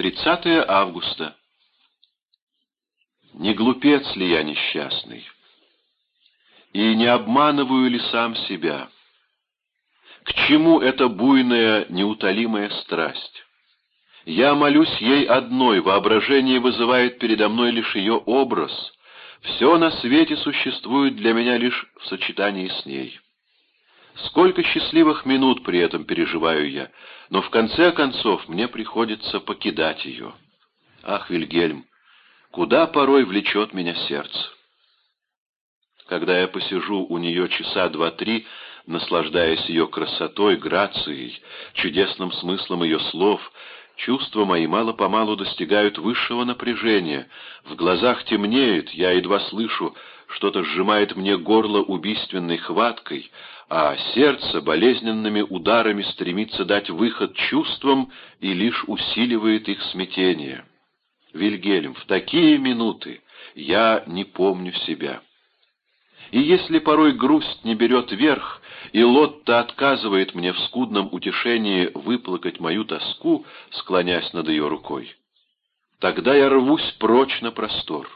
30 августа. Не глупец ли я несчастный? И не обманываю ли сам себя? К чему эта буйная, неутолимая страсть? Я молюсь ей одной, воображение вызывает передо мной лишь ее образ. Все на свете существует для меня лишь в сочетании с ней. Сколько счастливых минут при этом переживаю я, но в конце концов мне приходится покидать ее. Ах, Вильгельм, куда порой влечет меня сердце? Когда я посижу у нее часа два-три, наслаждаясь ее красотой, грацией, чудесным смыслом ее слов, чувства мои мало-помалу достигают высшего напряжения, в глазах темнеет, я едва слышу, что-то сжимает мне горло убийственной хваткой, а сердце болезненными ударами стремится дать выход чувствам и лишь усиливает их смятение. Вильгельм, в такие минуты я не помню себя. И если порой грусть не берет верх, и Лотта отказывает мне в скудном утешении выплакать мою тоску, склонясь над ее рукой, тогда я рвусь прочь на простор.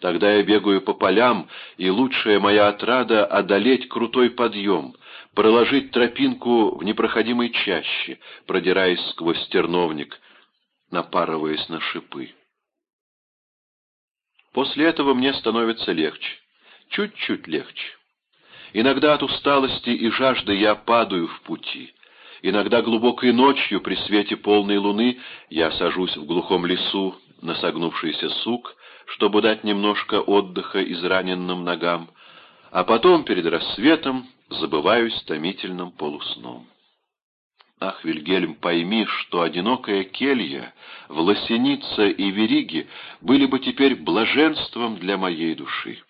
Тогда я бегаю по полям, и лучшая моя отрада — одолеть крутой подъем, проложить тропинку в непроходимой чаще, продираясь сквозь терновник, напарываясь на шипы. После этого мне становится легче чуть-чуть легче. Иногда от усталости и жажды я падаю в пути. Иногда глубокой ночью при свете полной луны я сажусь в глухом лесу на согнувшийся сук, чтобы дать немножко отдыха израненным ногам, а потом перед рассветом забываюсь томительным полусном. Ах, Вильгельм, пойми, что одинокая келья, власеница и вериги были бы теперь блаженством для моей души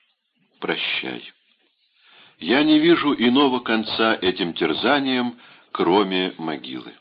прощай. Я не вижу иного конца этим терзаниям, кроме могилы.